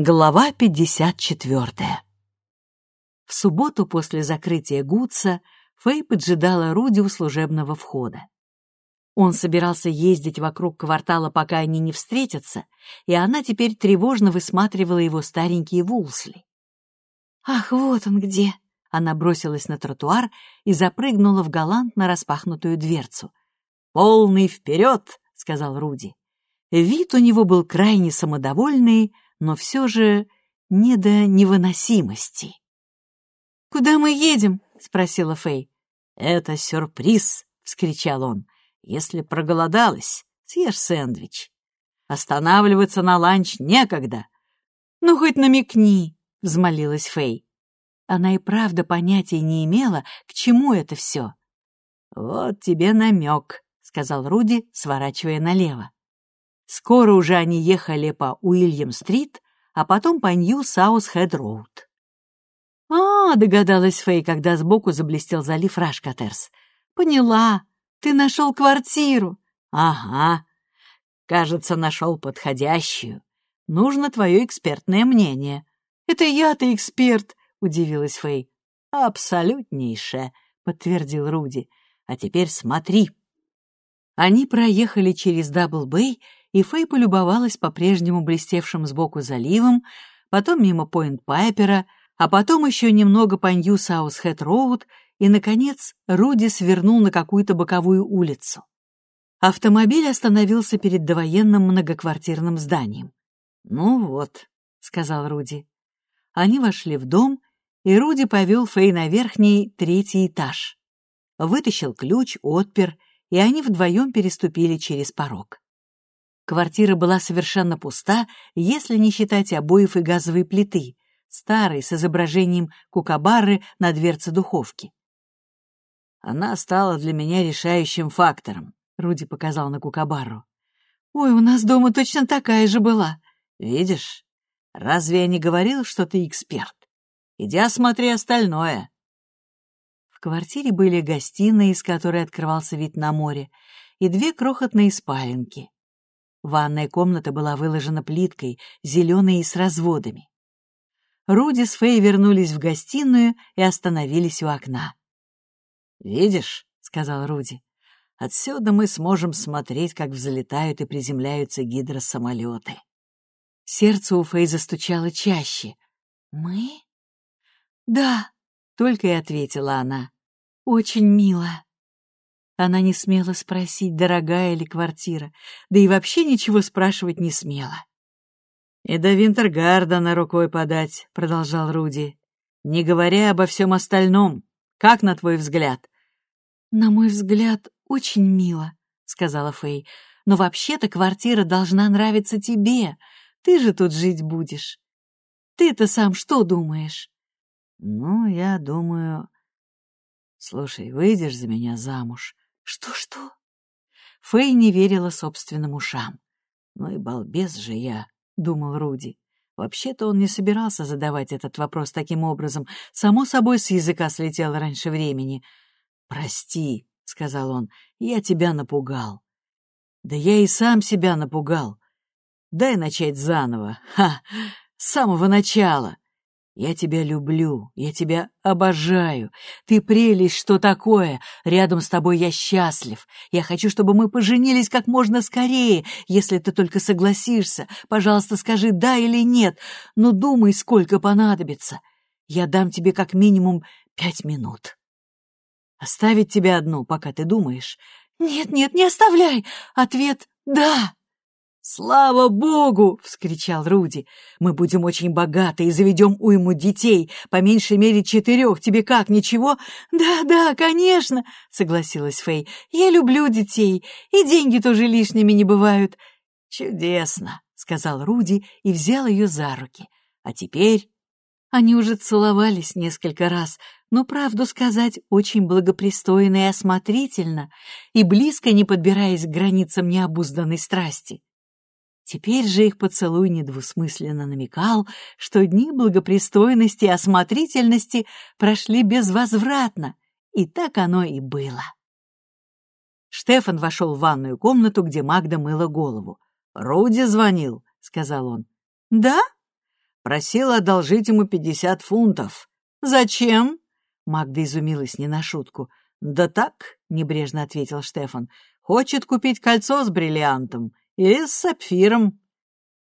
Глава 54 В субботу после закрытия Гудса Фэй поджидала Руди у служебного входа. Он собирался ездить вокруг квартала, пока они не встретятся, и она теперь тревожно высматривала его старенькие вулсли. «Ах, вот он где!» Она бросилась на тротуар и запрыгнула в галантно распахнутую дверцу. «Полный вперед!» — сказал Руди. Вид у него был крайне самодовольный, но все же не до невыносимости. «Куда мы едем?» — спросила Фэй. «Это сюрприз!» — вскричал он. «Если проголодалась, съешь сэндвич. Останавливаться на ланч некогда». «Ну, хоть намекни!» — взмолилась Фэй. Она и правда понятия не имела, к чему это все. «Вот тебе намек», — сказал Руди, сворачивая налево. Скоро уже они ехали по Уильям-стрит, а потом по Нью-Саус-Хэд-Роуд. «А, — догадалась Фэй, когда сбоку заблестел залив Рашкатерс. — Поняла. Ты нашел квартиру. — Ага. Кажется, нашел подходящую. Нужно твое экспертное мнение. — Это я-то эксперт, — удивилась Фэй. — Абсолютнейшее, — подтвердил Руди. — А теперь смотри. Они проехали через Дабл-Бэй и Фэй полюбовалась по-прежнему блестевшим сбоку заливом, потом мимо Пойнт-Пайпера, а потом еще немного по Нью-Саус-Хэд-Роуд, и, наконец, Руди свернул на какую-то боковую улицу. Автомобиль остановился перед довоенным многоквартирным зданием. «Ну вот», — сказал Руди. Они вошли в дом, и Руди повел Фэй на верхний третий этаж. Вытащил ключ, отпер, и они вдвоем переступили через порог. Квартира была совершенно пуста, если не считать обоев и газовой плиты, старой, с изображением кукабары на дверце духовки. «Она стала для меня решающим фактором», — Руди показал на кукабару. «Ой, у нас дома точно такая же была». «Видишь, разве я не говорил, что ты эксперт? Иди осмотри остальное». В квартире были гостиная, из которой открывался вид на море, и две крохотные спаленки. Ванная комната была выложена плиткой, зеленой и с разводами. Руди с Фэй вернулись в гостиную и остановились у окна. «Видишь», — сказал Руди, — «отсюда мы сможем смотреть, как взлетают и приземляются гидросамолеты». Сердце у Фэй застучало чаще. «Мы?» «Да», — только и ответила она. «Очень мило». Она не смела спросить, дорогая ли квартира, да и вообще ничего спрашивать не смела. «И до Винтергардена рукой подать», — продолжал Руди, «не говоря обо всем остальном. Как, на твой взгляд?» «На мой взгляд, очень мило», — сказала Фэй. «Но вообще-то квартира должна нравиться тебе. Ты же тут жить будешь. Ты-то сам что думаешь?» «Ну, я думаю...» «Слушай, выйдешь за меня замуж?» «Что-что?» Фэй не верила собственным ушам. «Ну и балбес же я», — думал Руди. Вообще-то он не собирался задавать этот вопрос таким образом. Само собой, с языка слетел раньше времени. «Прости», — сказал он, — «я тебя напугал». «Да я и сам себя напугал. Дай начать заново. Ха! С самого начала. Я тебя люблю, я тебя обожаю. Ты прелесть, что такое. Рядом с тобой я счастлив. Я хочу, чтобы мы поженились как можно скорее. Если ты только согласишься, пожалуйста, скажи «да» или «нет». Но думай, сколько понадобится. Я дам тебе как минимум пять минут. Оставить тебя одну, пока ты думаешь? Нет, нет, не оставляй. Ответ «да». «Слава богу!» — вскричал Руди. «Мы будем очень богаты и заведем уйму детей, по меньшей мере четырех. Тебе как, ничего?» «Да, да, конечно!» — согласилась Фэй. «Я люблю детей, и деньги тоже лишними не бывают». «Чудесно!» — сказал Руди и взял ее за руки. «А теперь...» Они уже целовались несколько раз, но, правду сказать, очень благопристойно и осмотрительно, и близко не подбираясь к границам необузданной страсти. Теперь же их поцелуй недвусмысленно намекал, что дни благопристойности и осмотрительности прошли безвозвратно, и так оно и было. Штефан вошел в ванную комнату, где Магда мыла голову. «Руди звонил», — сказал он. «Да? Просил одолжить ему пятьдесят фунтов. Зачем? Магда изумилась не на шутку. «Да так», — небрежно ответил Штефан, — «хочет купить кольцо с бриллиантом или с сапфиром».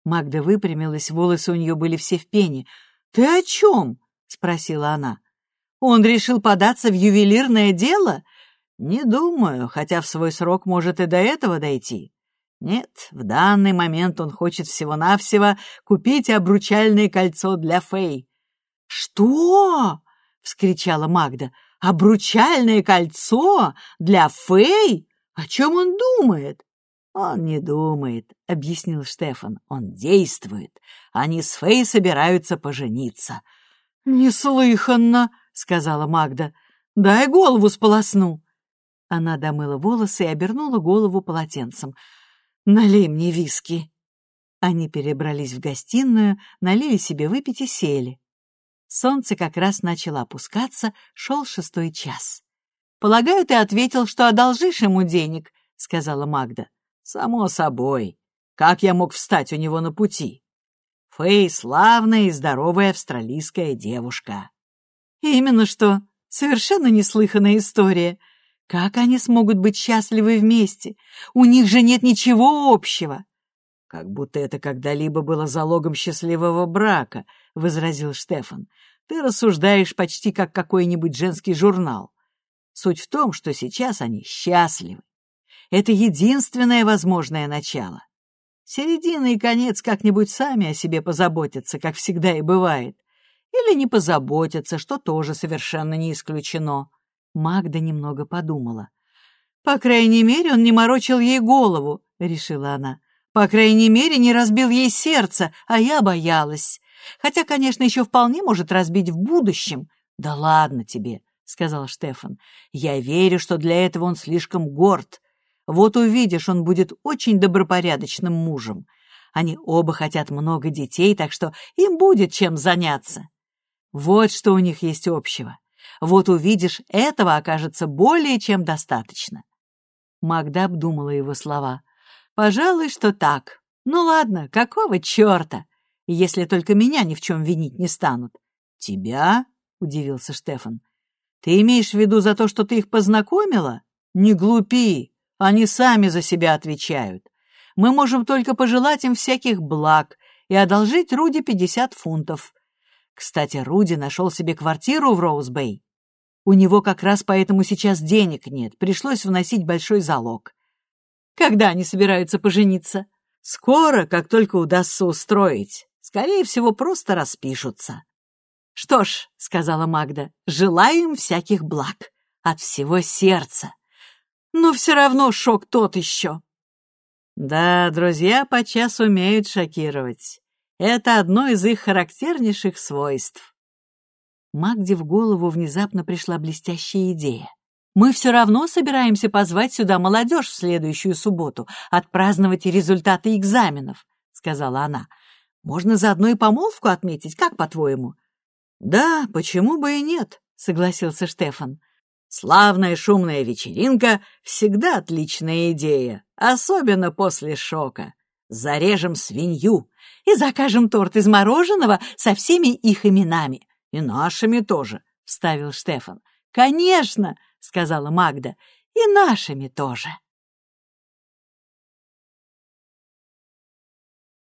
Магда выпрямилась, волосы у нее были все в пене. «Ты о чем?» — спросила она. «Он решил податься в ювелирное дело?» «Не думаю, хотя в свой срок может и до этого дойти. Нет, в данный момент он хочет всего-навсего купить обручальное кольцо для Фэй». «Что?» — вскричала Магда. «Обручальное кольцо для Фэй? О чем он думает?» «Он не думает», — объяснил Штефан. «Он действует. Они с Фэй собираются пожениться». «Неслыханно», — сказала Магда. «Дай голову сполосну». Она домыла волосы и обернула голову полотенцем. «Налей мне виски». Они перебрались в гостиную, налили себе выпить и сели. Солнце как раз начало опускаться, шел шестой час. «Полагаю, ты ответил, что одолжишь ему денег», — сказала Магда. Само собой. Как я мог встать у него на пути? Фэй — славная и здоровая австралийская девушка. Именно что. Совершенно неслыханная история. Как они смогут быть счастливы вместе? У них же нет ничего общего. Как будто это когда-либо было залогом счастливого брака, — возразил Штефан. Ты рассуждаешь почти как какой-нибудь женский журнал. Суть в том, что сейчас они счастливы. Это единственное возможное начало. Середина и конец как-нибудь сами о себе позаботятся, как всегда и бывает. Или не позаботятся, что тоже совершенно не исключено. Магда немного подумала. «По крайней мере, он не морочил ей голову», — решила она. «По крайней мере, не разбил ей сердце, а я боялась. Хотя, конечно, еще вполне может разбить в будущем». «Да ладно тебе», — сказал Штефан. «Я верю, что для этого он слишком горд. Вот увидишь, он будет очень добропорядочным мужем. Они оба хотят много детей, так что им будет чем заняться. Вот что у них есть общего. Вот увидишь, этого окажется более чем достаточно. Магда обдумала его слова. «Пожалуй, что так. Ну ладно, какого черта? Если только меня ни в чем винить не станут». «Тебя?» — удивился Штефан. «Ты имеешь в виду за то, что ты их познакомила? Не глупи. Они сами за себя отвечают. Мы можем только пожелать им всяких благ и одолжить Руди 50 фунтов. Кстати, Руди нашел себе квартиру в Роузбей. У него как раз поэтому сейчас денег нет, пришлось вносить большой залог. Когда они собираются пожениться? Скоро, как только удастся устроить. Скорее всего, просто распишутся. «Что ж», — сказала Магда, — «желаю им всяких благ. От всего сердца» но все равно шок тот еще. Да, друзья подчас умеют шокировать. Это одно из их характернейших свойств. Магде в голову внезапно пришла блестящая идея. «Мы все равно собираемся позвать сюда молодежь в следующую субботу, отпраздновать результаты экзаменов», — сказала она. «Можно заодно и помолвку отметить, как по-твоему?» «Да, почему бы и нет», — согласился Штефан. Славная шумная вечеринка — всегда отличная идея, особенно после шока. Зарежем свинью и закажем торт из мороженого со всеми их именами. И нашими тоже, — вставил Штефан. «Конечно!» — сказала Магда. «И нашими тоже!»